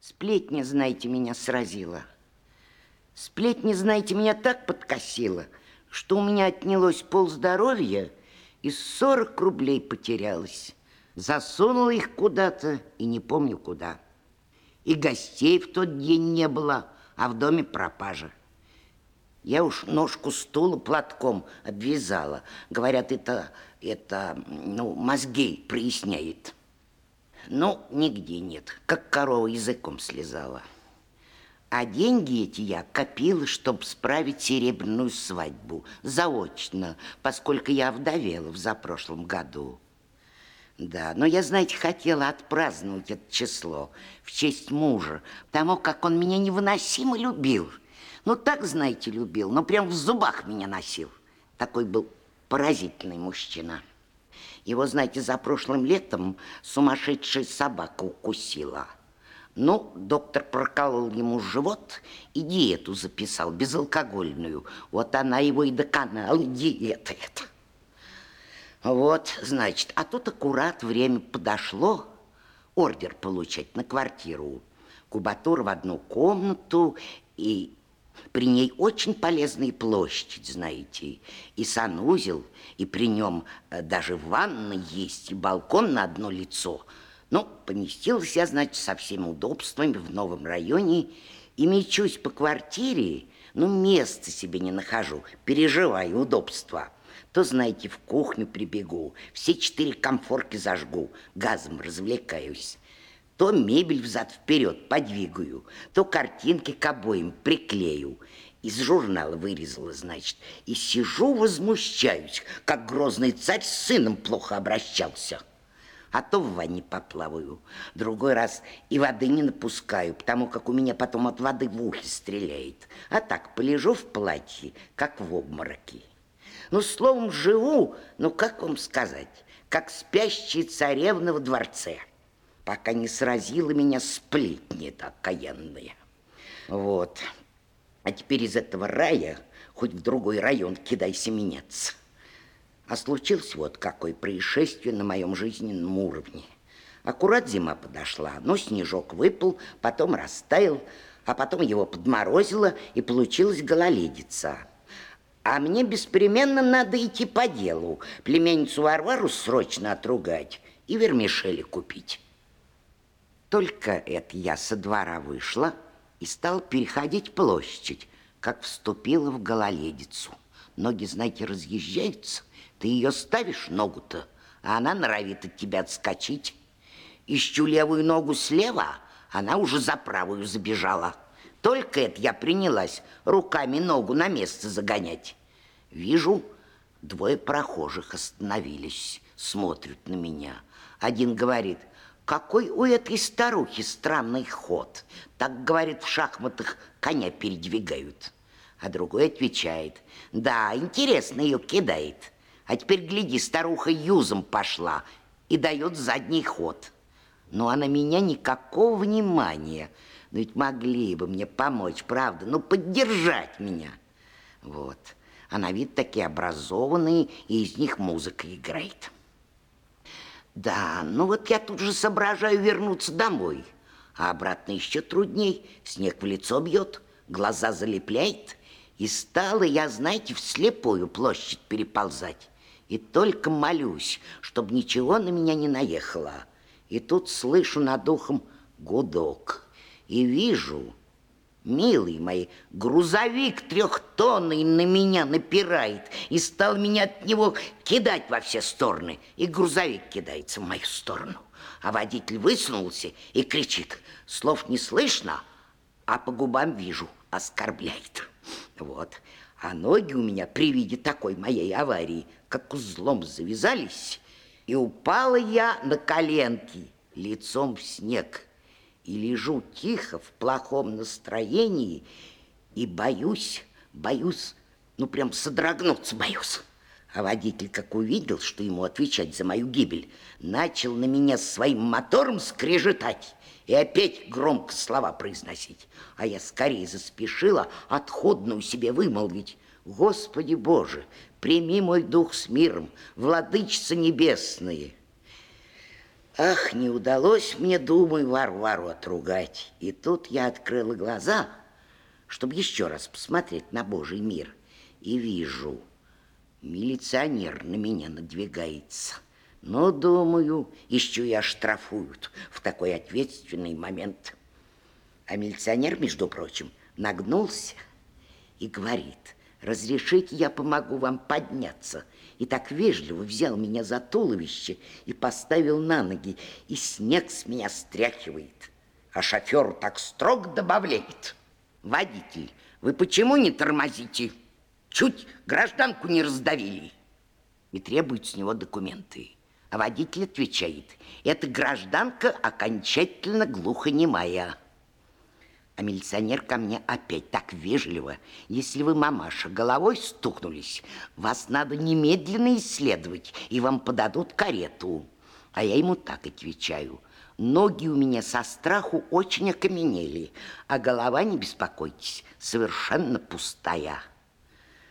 Сплетня, знаете, меня сразила. Сплетня, знаете, меня так подкосила, что у меня отнялось полздоровья и 40 рублей потерялось. Засунула их куда-то и не помню куда. И гостей в тот день не было, а в доме пропажа. Я уж ножку стула платком обвязала. Говорят, это, это ну, мозги проясняет. Ну, нигде нет, как корова языком слезала. А деньги эти я копила, чтобы справить серебряную свадьбу заочно, поскольку я вдовела в запрошлом году. Да, но я, знаете, хотела отпраздновать это число в честь мужа, потому как он меня невыносимо любил. Ну, так, знаете, любил, но прям в зубах меня носил. Такой был поразительный мужчина. Его, знаете, за прошлым летом сумасшедшая собака укусила. Ну, доктор проколол ему живот и диету записал, безалкогольную. Вот она его и доконала, диета эта. Вот, значит, а тут аккурат время подошло ордер получать на квартиру. Кубатура в одну комнату и при ней очень полезная площадь, знаете, и санузел, и при нем э, даже ванна есть, и балкон на одно лицо. Ну, поместилась я, значит, со всеми удобствами в новом районе, и мечусь по квартире, ну, места себе не нахожу, переживаю удобства. То, знаете, в кухню прибегу, все четыре комфорки зажгу, газом развлекаюсь. То мебель взад-вперед подвигаю, то картинки к обоим приклею. Из журнала вырезала, значит, и сижу, возмущаюсь, как грозный царь с сыном плохо обращался. А то в ванне поплаваю, другой раз и воды не напускаю, потому как у меня потом от воды в ухе стреляет. А так полежу в платье, как в обмороке. Ну, словом, живу, ну, как вам сказать, как спящая царевна в дворце пока не сразила меня сплетни-то окаянные. Вот. А теперь из этого рая хоть в другой район кидайся меняться. А случилось вот какое происшествие на моем жизненном уровне. Аккурат зима подошла, но снежок выпал, потом растаял, а потом его подморозило, и получилась гололедица. А мне беспременно надо идти по делу, племянницу Варвару срочно отругать и вермишели купить. Только это я со двора вышла и стал переходить площадь, как вступила в гололедицу. Ноги, знаете, разъезжаются. Ты ее ставишь ногу-то, а она норовит от тебя отскочить. Ищу левую ногу слева, она уже за правую забежала. Только это я принялась руками ногу на место загонять. Вижу, двое прохожих остановились, смотрят на меня. Один говорит, какой у этой старухи странный ход. Так, говорит, в шахматах коня передвигают. А другой отвечает, да, интересно ее кидает. А теперь, гляди, старуха юзом пошла и дает задний ход. Ну, а на меня никакого внимания. Но ведь могли бы мне помочь, правда, ну, поддержать меня. Вот. А на вид такие образованные, и из них музыка играет. Да, ну вот я тут же соображаю вернуться домой. А обратно еще трудней. Снег в лицо бьет, глаза залепляет. И стала я, знаете, в слепую площадь переползать. И только молюсь, чтобы ничего на меня не наехало. И тут слышу над ухом гудок. И вижу, Милый мой, грузовик трехтонный на меня напирает и стал меня от него кидать во все стороны. И грузовик кидается в мою сторону. А водитель высунулся и кричит. Слов не слышно, а по губам вижу, оскорбляет. Вот. А ноги у меня при виде такой моей аварии, как узлом завязались, и упала я на коленки лицом в снег и лежу тихо в плохом настроении и боюсь, боюсь, ну прям содрогнуться боюсь. А водитель, как увидел, что ему отвечать за мою гибель, начал на меня своим мотором скрежетать и опять громко слова произносить. А я скорее заспешила отходную себе вымолвить. Господи Боже, прими мой дух с миром, владычица небесная. Ах, не удалось мне, думаю, Варвару отругать. И тут я открыла глаза, чтобы еще раз посмотреть на Божий мир. И вижу, милиционер на меня надвигается. Но, думаю, еще и оштрафуют в такой ответственный момент. А милиционер, между прочим, нагнулся и говорит, разрешите, я помогу вам подняться. И так вежливо взял меня за туловище и поставил на ноги, и снег с меня стряхивает. А шофер так строго добавляет. Водитель, вы почему не тормозите? Чуть гражданку не раздавили. И требует с него документы. А водитель отвечает, эта гражданка окончательно глухонемая. А милиционер ко мне опять так вежливо. Если вы, мамаша, головой стукнулись, вас надо немедленно исследовать, и вам подадут карету. А я ему так отвечаю. Ноги у меня со страху очень окаменели, а голова, не беспокойтесь, совершенно пустая.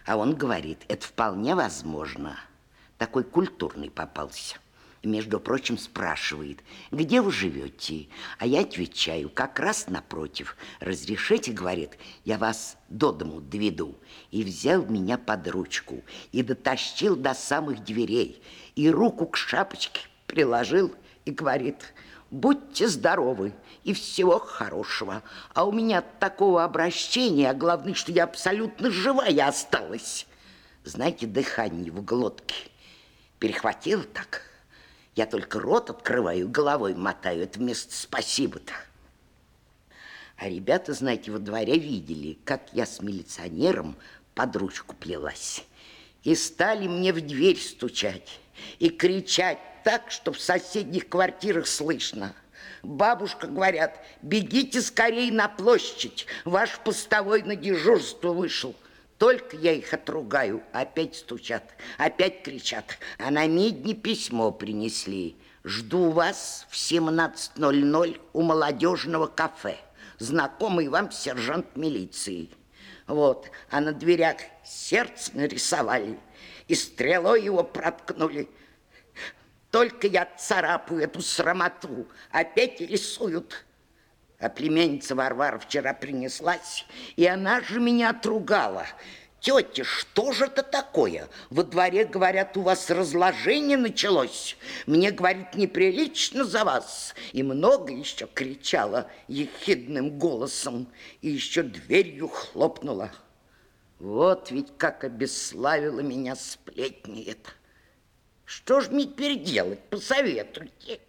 А он говорит, это вполне возможно. Такой культурный попался между прочим, спрашивает, где вы живете? А я отвечаю, как раз напротив. Разрешите, говорит, я вас до дому доведу. И взял меня под ручку, и дотащил до самых дверей, и руку к шапочке приложил, и говорит, будьте здоровы и всего хорошего. А у меня такого обращения, а главное, что я абсолютно живая осталась. Знаете, дыхание в глотке перехватило так – я только рот открываю, головой мотаю. Это вместо спасибо-то. А ребята, знаете, во дворе видели, как я с милиционером под ручку плелась. И стали мне в дверь стучать и кричать так, что в соседних квартирах слышно. Бабушка, говорят, бегите скорее на площадь, ваш постовой на дежурство вышел. Только я их отругаю, опять стучат, опять кричат. А на медне письмо принесли. Жду вас в 17.00 у молодежного кафе. Знакомый вам сержант милиции. Вот, а на дверях сердце нарисовали и стрелой его проткнули. Только я царапаю эту срамоту, опять рисуют. А племянница Варвара вчера принеслась, и она же меня отругала. Тетя, что же это такое? Во дворе, говорят, у вас разложение началось. Мне, говорит, неприлично за вас. И много еще кричала ехидным голосом, и еще дверью хлопнула. Вот ведь как обесславила меня сплетни это. Что ж мне теперь делать, посоветуйте.